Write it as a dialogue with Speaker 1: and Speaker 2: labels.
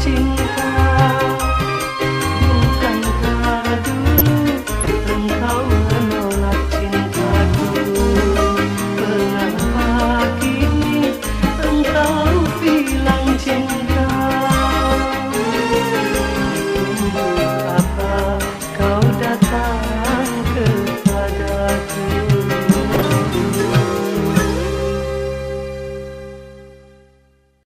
Speaker 1: 情